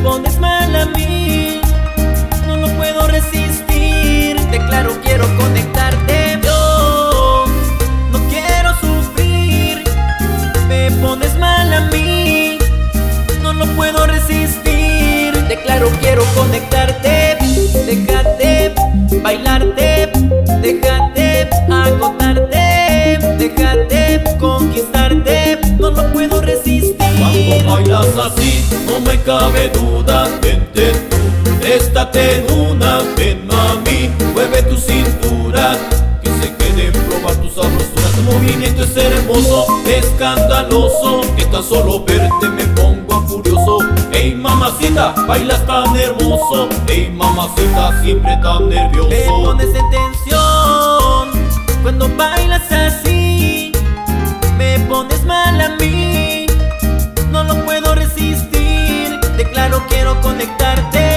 Me pones mal a mí, no lo puedo resistir. Te claro, quiero conectarte. Yo no quiero sufrir. Me pones mal a mí, no lo puedo resistir. Te claro, quiero conectarte. Déjate bailarte, déjate agotarte, déjate conquistarte. No lo puedo resistir. Bailas así, no me cabe duda, vente tú, en una, ven mami, mueve tu cintura, que se quede probar tus sabrosura, tu movimiento es hermoso, escandaloso, que tan solo verte me pongo furioso, ey mamacita, bailas tan hermoso, ey mamacita, siempre tan nervioso. Pones en tensión quiero conectarte.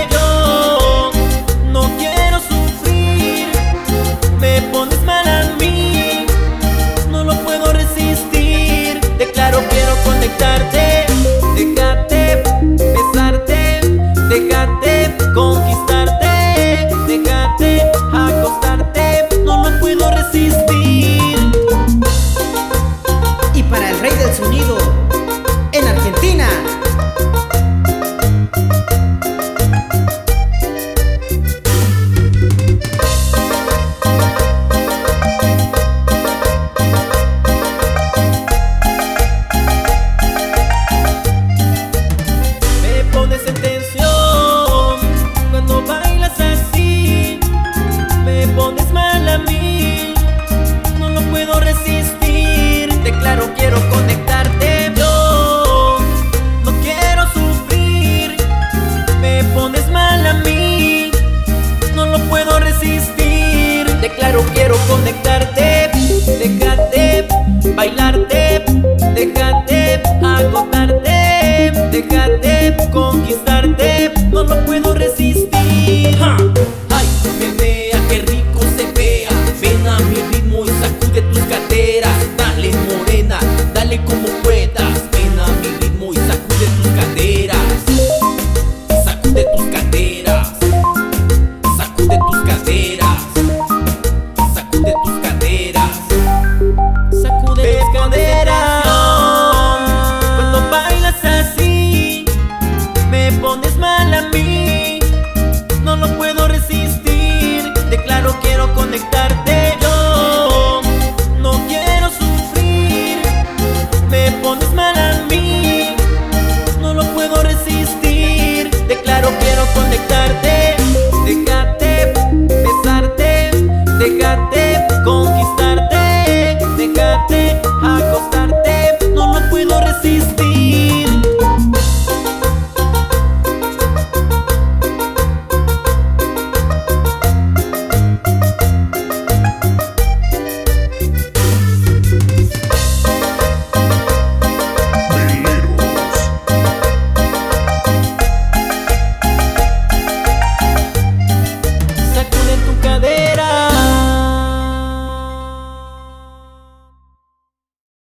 Con